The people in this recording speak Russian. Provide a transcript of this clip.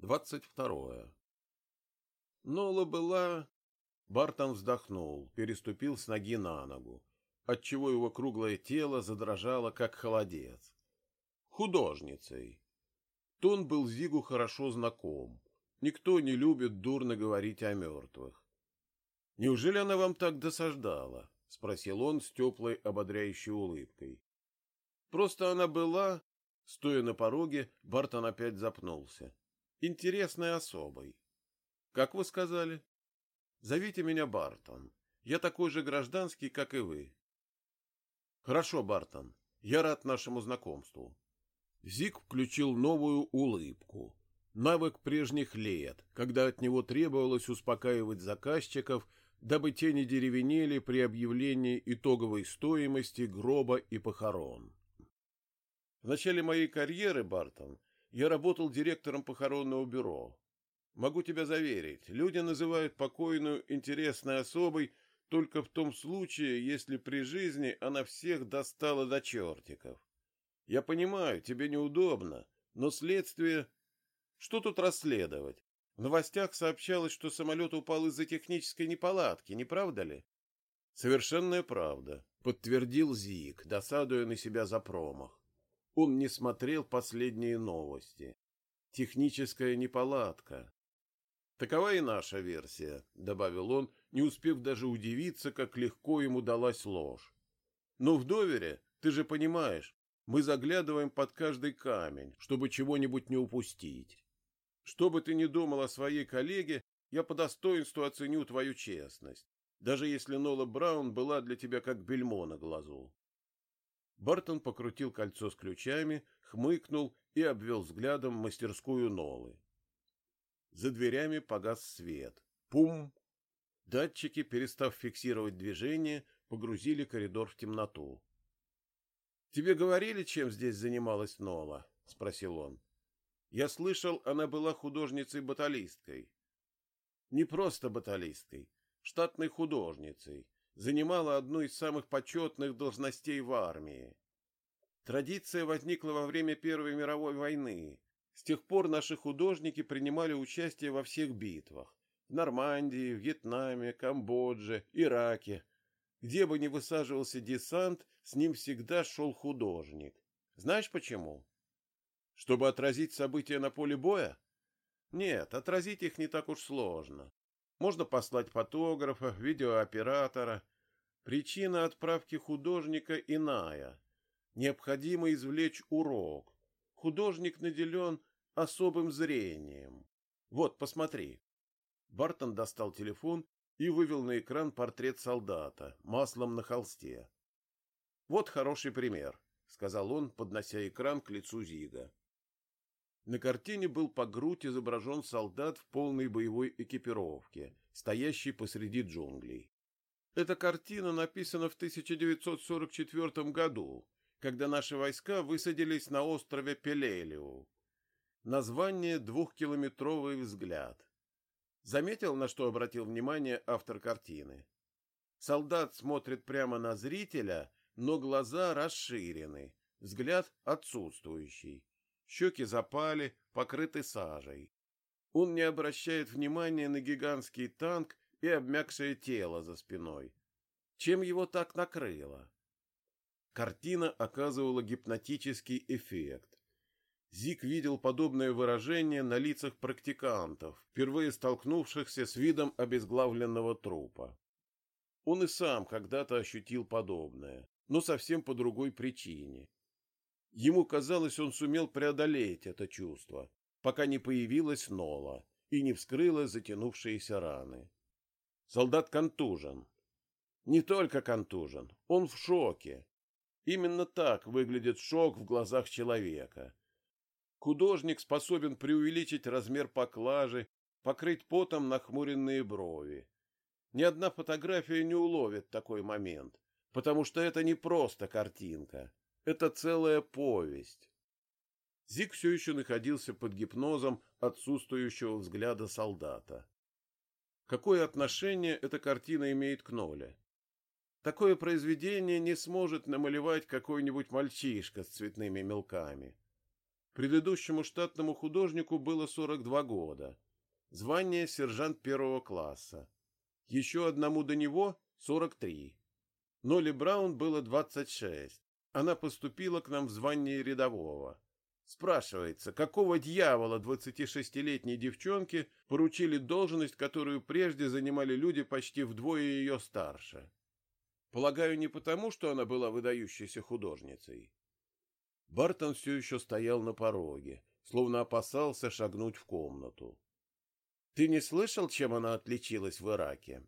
Двадцать второе. Нола была... Бартон вздохнул, переступил с ноги на ногу, отчего его круглое тело задрожало, как холодец. Художницей. Тон был Зигу хорошо знаком. Никто не любит дурно говорить о мертвых. «Неужели она вам так досаждала?» — спросил он с теплой ободряющей улыбкой. «Просто она была...» Стоя на пороге, Бартон опять запнулся. «Интересной особой». «Как вы сказали?» Зовите меня Бартон. Я такой же гражданский, как и вы. Хорошо, Бартон. Я рад нашему знакомству. Зик включил новую улыбку. Навык прежних лет, когда от него требовалось успокаивать заказчиков, дабы те не деревенели при объявлении итоговой стоимости гроба и похорон. В начале моей карьеры, Бартон, я работал директором похоронного бюро. Могу тебя заверить, люди называют покойную интересной особой только в том случае, если при жизни она всех достала до чертиков. Я понимаю, тебе неудобно, но следствие... Что тут расследовать? В новостях сообщалось, что самолет упал из-за технической неполадки, не правда ли? Совершенная правда, подтвердил Зик, досадуя на себя за промах. Он не смотрел последние новости. Техническая неполадка. Такова и наша версия, — добавил он, не успев даже удивиться, как легко ему далась ложь. Но в довере, ты же понимаешь, мы заглядываем под каждый камень, чтобы чего-нибудь не упустить. Что бы ты ни думал о своей коллеге, я по достоинству оценю твою честность, даже если Нола Браун была для тебя как бельмо на глазу. Бартон покрутил кольцо с ключами, хмыкнул и обвел взглядом мастерскую Нолы. За дверями погас свет. Пум! Датчики, перестав фиксировать движение, погрузили коридор в темноту. — Тебе говорили, чем здесь занималась Нола? — спросил он. — Я слышал, она была художницей-баталисткой. — Не просто баталисткой, штатной художницей. Занимала одну из самых почетных должностей в армии. Традиция возникла во время Первой мировой войны, с тех пор наши художники принимали участие во всех битвах. В Нормандии, Вьетнаме, Камбодже, Ираке. Где бы ни высаживался десант, с ним всегда шел художник. Знаешь почему? Чтобы отразить события на поле боя? Нет, отразить их не так уж сложно. Можно послать фотографа, видеооператора. Причина отправки художника иная. Необходимо извлечь урок. Художник наделен особым зрением. Вот, посмотри. Бартон достал телефон и вывел на экран портрет солдата маслом на холсте. Вот хороший пример, сказал он, поднося экран к лицу Зига. На картине был по грудь изображен солдат в полной боевой экипировке, стоящий посреди джунглей. Эта картина написана в 1944 году, когда наши войска высадились на острове Пелелиу. Название «Двухкилометровый взгляд». Заметил, на что обратил внимание автор картины? Солдат смотрит прямо на зрителя, но глаза расширены, взгляд отсутствующий. Щеки запали, покрыты сажей. Он не обращает внимания на гигантский танк и обмякшее тело за спиной. Чем его так накрыло? Картина оказывала гипнотический эффект. Зик видел подобное выражение на лицах практикантов, впервые столкнувшихся с видом обезглавленного трупа. Он и сам когда-то ощутил подобное, но совсем по другой причине. Ему казалось, он сумел преодолеть это чувство, пока не появилась Нола и не вскрыла затянувшиеся раны. Солдат контужен. Не только контужен, он в шоке. Именно так выглядит шок в глазах человека. Художник способен преувеличить размер поклажи, покрыть потом нахмуренные брови. Ни одна фотография не уловит такой момент, потому что это не просто картинка, это целая повесть. Зик все еще находился под гипнозом отсутствующего взгляда солдата. Какое отношение эта картина имеет к Ноле? Такое произведение не сможет намалевать какой-нибудь мальчишка с цветными мелками. Предыдущему штатному художнику было 42 года. Звание сержант первого класса. Еще одному до него 43. Нолли Браун было 26. Она поступила к нам в звании рядового. Спрашивается, какого дьявола 26-летней девчонке поручили должность, которую прежде занимали люди почти вдвое ее старше? Полагаю, не потому, что она была выдающейся художницей. Бартон все еще стоял на пороге, словно опасался шагнуть в комнату. — Ты не слышал, чем она отличилась в Ираке?